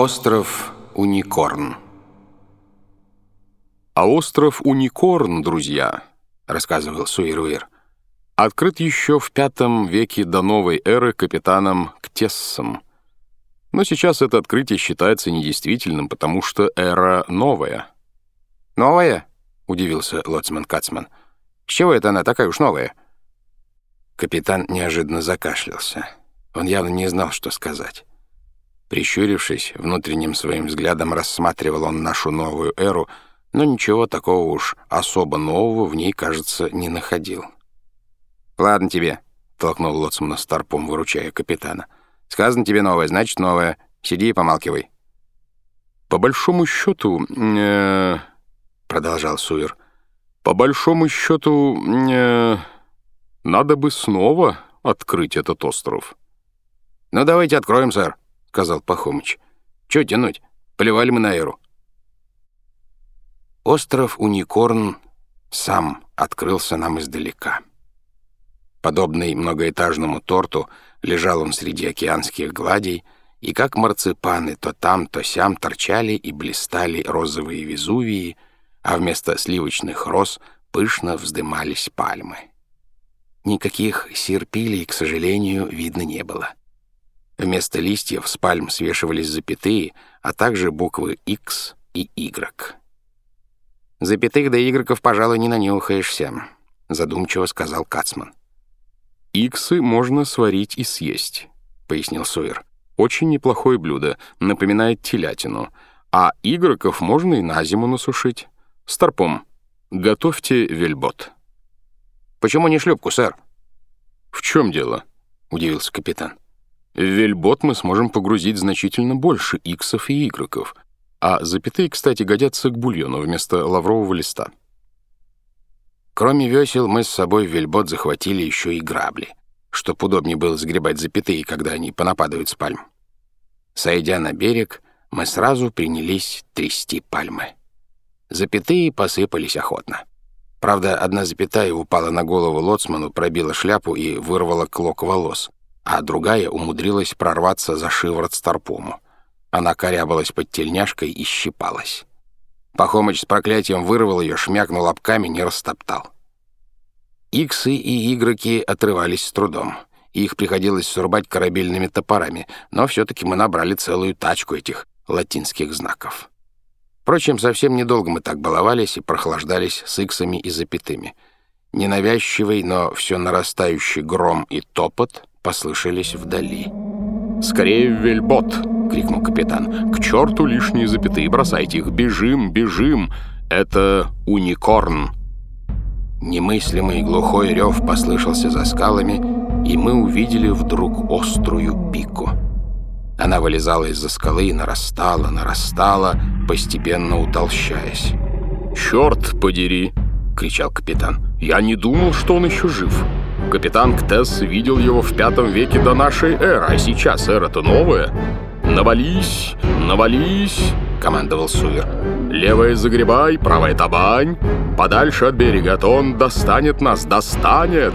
Остров Уникорн А остров Уникорн, друзья, рассказывал Суируир, открыт еще в пятом веке до новой эры капитаном Ктессом. Но сейчас это открытие считается недействительным, потому что эра новая. «Новая?» — удивился лоцман Кацман. «С чего это она такая уж новая?» Капитан неожиданно закашлялся. Он явно не знал, что сказать. Прищурившись, внутренним своим взглядом рассматривал он нашу новую эру, но ничего такого уж особо нового в ней, кажется, не находил. «Ладно тебе», — толкнул Лоцмана старпом, выручая капитана. «Сказано тебе новое, значит новое. Сиди и помалкивай». «По большому счету...» э продолжал Суир. «По большому счету... Э надо бы снова открыть этот остров». «Ну, давайте откроем, сэр», — сказал Пахомыч. «Чё тянуть? Плевали мы на эру». Остров Уникорн сам открылся нам издалека. Подобный многоэтажному торту лежал он среди океанских гладей, и как марципаны то там, то сям торчали и блистали розовые везувии, а вместо сливочных роз пышно вздымались пальмы. Никаких серпилей, к сожалению, видно не было. Вместо листьев с пальм свешивались запятые, а также буквы X и Y. «Запятых до игроков, пожалуй, не нанюхаешься», — задумчиво сказал Кацман. «Иксы можно сварить и съесть», — пояснил Сойер. «Очень неплохое блюдо, напоминает телятину. А игроков можно и на зиму насушить. Старпом, готовьте вельбот». «Почему не шлюпку, сэр?» «В чем дело?» — удивился капитан. В вельбот мы сможем погрузить значительно больше иксов и игроков, а запятые, кстати, годятся к бульону вместо лаврового листа. Кроме весел, мы с собой в вельбот захватили еще и грабли, чтоб удобнее было сгребать запятые, когда они понападают с пальм. Сойдя на берег, мы сразу принялись трясти пальмы. Запятые посыпались охотно. Правда, одна запятая упала на голову лоцману, пробила шляпу и вырвала клок волос а другая умудрилась прорваться за шиворот старпому. Она корябалась под тельняшкой и щипалась. Пахомыч с проклятием вырвал ее, шмякнул лобками, не растоптал. Иксы и игроки отрывались с трудом. Их приходилось срубать корабельными топорами, но все-таки мы набрали целую тачку этих латинских знаков. Впрочем, совсем недолго мы так баловались и прохлаждались с иксами и запятыми. Ненавязчивый, но все нарастающий гром и топот послышались вдали. «Скорее вельбот!» — крикнул капитан. «К черту лишние запятые, бросайте их! Бежим, бежим! Это уникорн!» Немыслимый глухой рев послышался за скалами, и мы увидели вдруг острую пику. Она вылезала из-за скалы и нарастала, нарастала, постепенно утолщаясь. «Черт подери!» — кричал капитан. «Я не думал, что он еще жив!» Капитан Ктес видел его в пятом веке до нашей эры, а сейчас эра-то новая. «Навались, навались!» — командовал Суер. «Левая загребай, правая табань. Подальше от берега, а то он достанет нас, достанет!»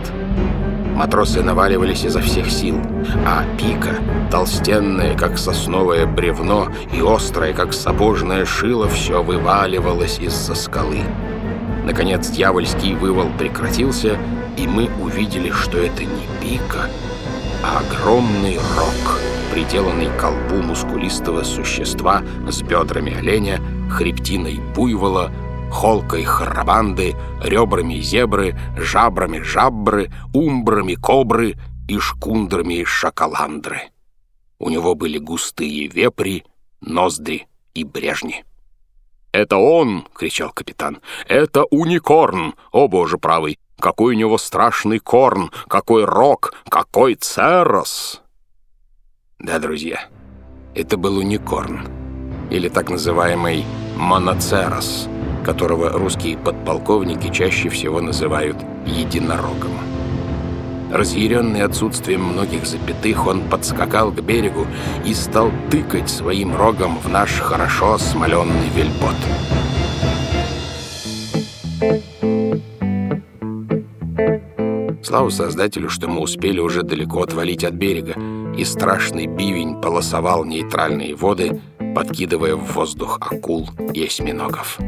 Матросы наваливались изо всех сил, а пика, толстенная, как сосновое бревно, и острая, как сапожное шило, все вываливалось из-за скалы. Наконец дьявольский вывал прекратился, и мы увидели, что это не пика, а огромный рог, приделанный к колбу мускулистого существа с бедрами оленя, хребтиной буйвола, холкой харабанды, ребрами зебры, жабрами жабры, умбрами кобры и шкундрами шоколандры. У него были густые вепри, ноздри и брежни. «Это он!» — кричал капитан. «Это уникорн! О, боже правый! Какой у него страшный корн! Какой рог! Какой церос!» Да, друзья, это был уникорн, или так называемый моноцерос, которого русские подполковники чаще всего называют единорогом. Разъяренный отсутствием многих запятых, он подскакал к берегу и стал тыкать своим рогом в наш хорошо смоленный вельбот. Слава Создателю, что мы успели уже далеко отвалить от берега, и страшный бивень полосовал нейтральные воды, подкидывая в воздух акул и осьминогов.